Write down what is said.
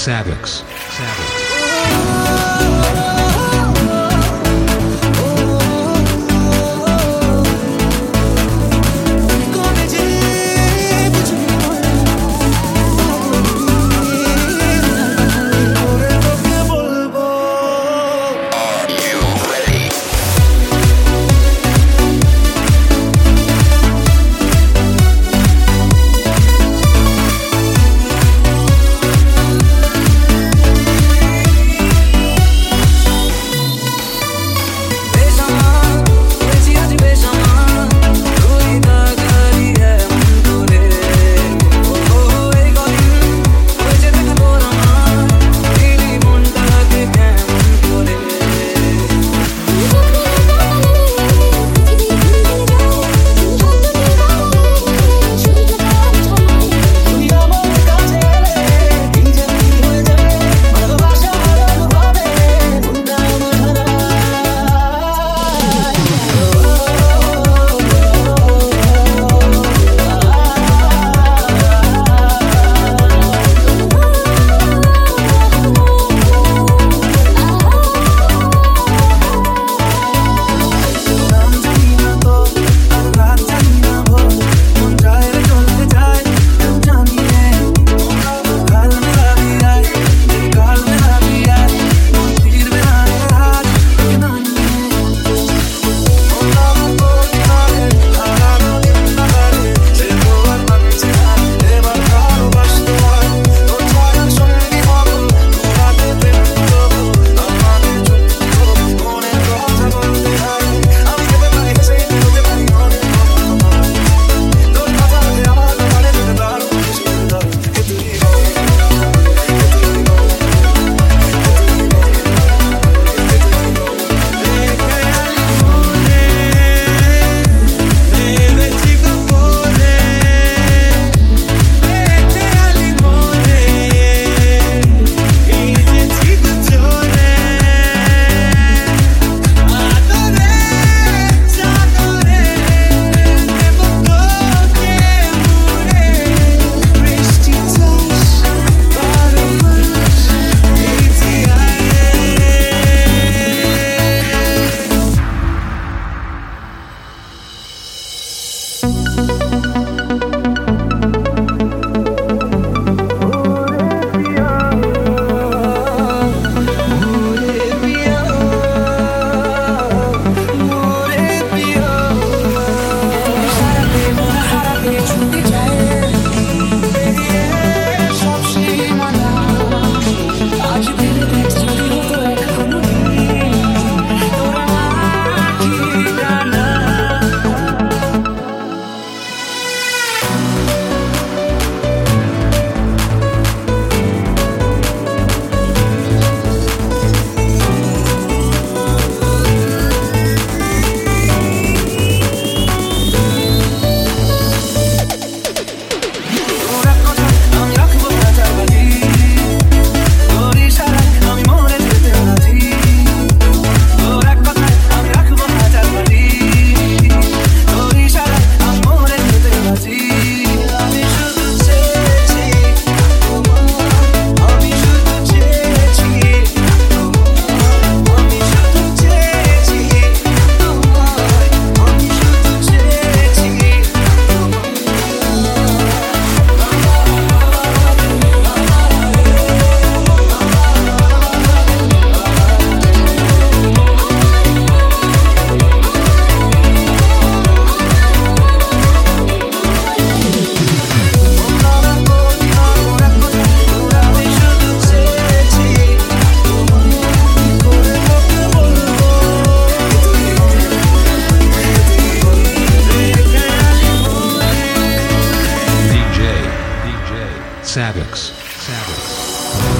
Savix. Savix. Sabbath.